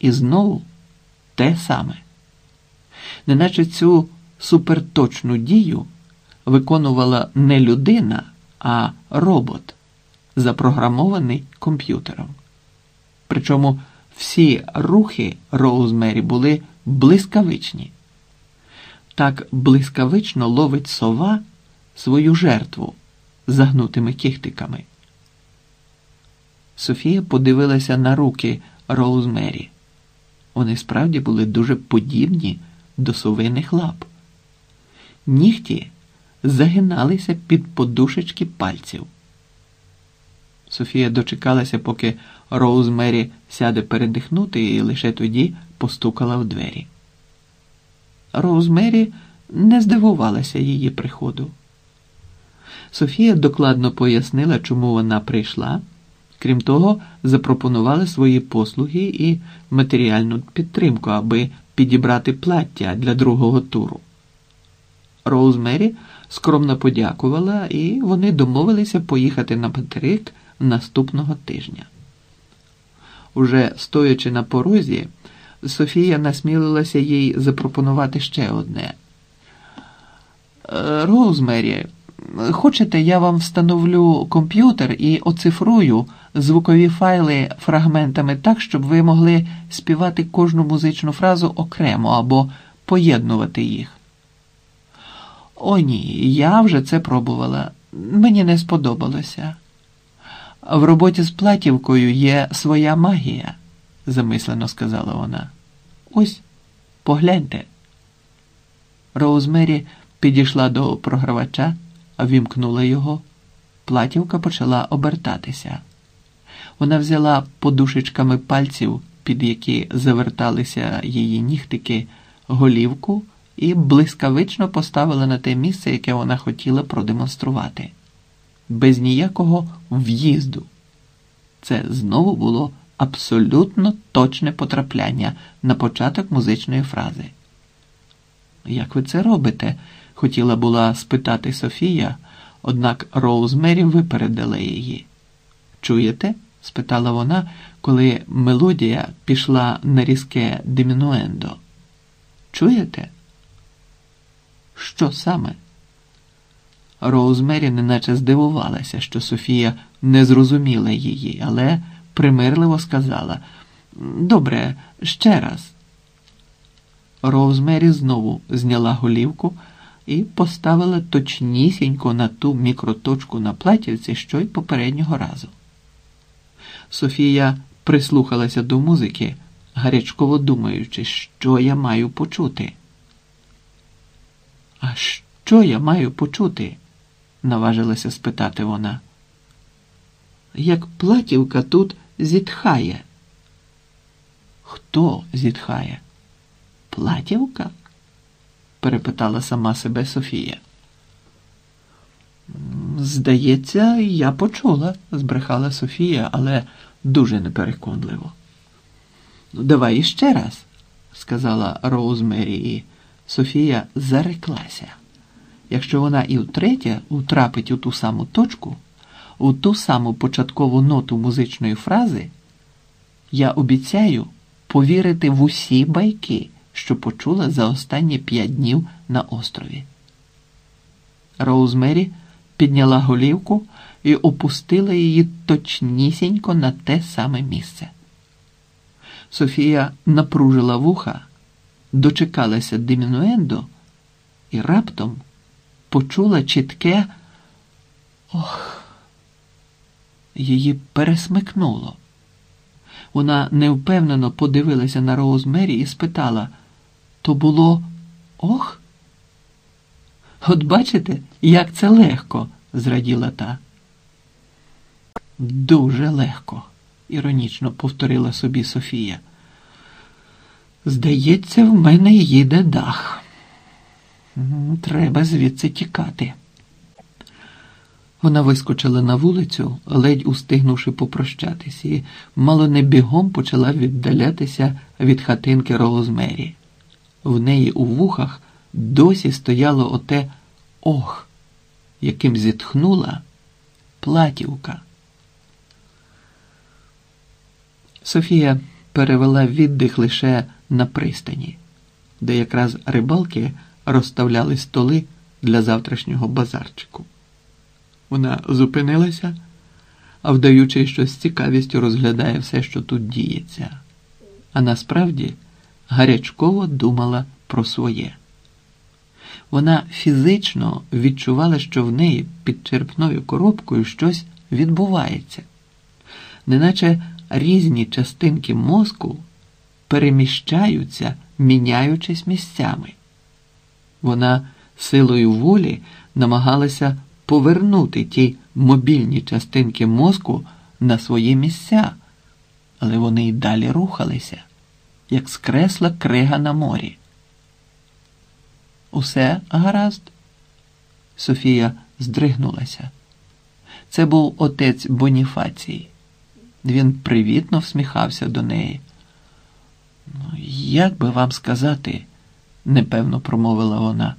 І знову те саме. Неначе цю суперточну дію виконувала не людина, а робот, запрограмований комп'ютером. Причому всі рухи Роузмері були блискавичні. Так блискавично ловить сова свою жертву загнутими кіхтиками. Софія подивилася на руки Роузмері. Вони справді були дуже подібні до совиних лап. Нігті загиналися під подушечки пальців. Софія дочекалася, поки Роузмері сяде передихнути, і лише тоді постукала в двері. Роузмері не здивувалася її приходу. Софія докладно пояснила, чому вона прийшла. Крім того, запропонували свої послуги і матеріальну підтримку, аби підібрати плаття для другого туру. Роузмері скромно подякувала, і вони домовилися поїхати на материк наступного тижня. Уже стоячи на порозі, Софія насмілилася їй запропонувати ще одне. «Е, Роузмері, хочете, я вам встановлю комп'ютер і оцифрую звукові файли фрагментами так, щоб ви могли співати кожну музичну фразу окремо або поєднувати їх. О, ні, я вже це пробувала. Мені не сподобалося. В роботі з платівкою є своя магія, замислено сказала вона. Ось, погляньте. Роузмері підійшла до програвача, вімкнула його. Платівка почала обертатися. Вона взяла подушечками пальців, під які заверталися її нігтики, голівку і блискавично поставила на те місце, яке вона хотіла продемонструвати. Без ніякого в'їзду. Це знову було абсолютно точне потрапляння на початок музичної фрази. Як ви це робите? Хотіла була спитати Софія, однак Роузмері випередила її. Чуєте? спитала вона, коли мелодія пішла на різке демінуендо. Чуєте? Що саме? Роузмері неначе здивувалася, що Софія не зрозуміла її, але примирливо сказала Добре, ще раз. Роузмері знову зняла голівку і поставила точнісінько на ту мікроточку на платівці, що й попереднього разу. Софія прислухалася до музики, гарячково думаючи, що я маю почути. А що я маю почути? наважилася спитати вона. Як платівка тут зітхає. Хто зітхає? Платівка? Перепитала сама себе Софія. Здається, я почула, збрехала Софія, але дуже непереконливо. Ну, давай іще раз, сказала Роузмері, і Софія зареклася. Якщо вона і втретє утрапить у ту саму точку, у ту саму початкову ноту музичної фрази, я обіцяю повірити в усі байки, що почула за останні п'ять днів на острові. Роузмері підняла голівку і опустила її точнісінько на те саме місце. Софія напружила вуха, дочекалася димінуендо і раптом почула чітке ох, її пересмикнуло. Вона невпевнено подивилася на Роузмері і спитала то було ох? От бачите, як це легко, зраділа та. Дуже легко, іронічно повторила собі Софія. Здається, в мене їде дах. Треба звідси тікати. Вона вискочила на вулицю, ледь устигнувши попрощатись, і мало не бігом почала віддалятися від хатинки Роузмері. В неї у вухах досі стояло оте ох, яким зітхнула платівка. Софія перевела віддих лише на пристані, де якраз рибалки розставляли столи для завтрашнього базарчику. Вона зупинилася, а вдаючи, що з цікавістю розглядає все, що тут діється, а насправді гарячково думала про своє. Вона фізично відчувала, що в неї під черпною коробкою щось відбувається, неначе різні частинки мозку переміщаються, міняючись місцями. Вона силою волі намагалася повернути ті мобільні частинки мозку на свої місця, але вони й далі рухалися, як скресла крига на морі. Усе гаразд? Софія здригнулася. Це був отець Боніфацій. Він привітно всміхався до неї. Ну, як би вам сказати, непевно промовила вона.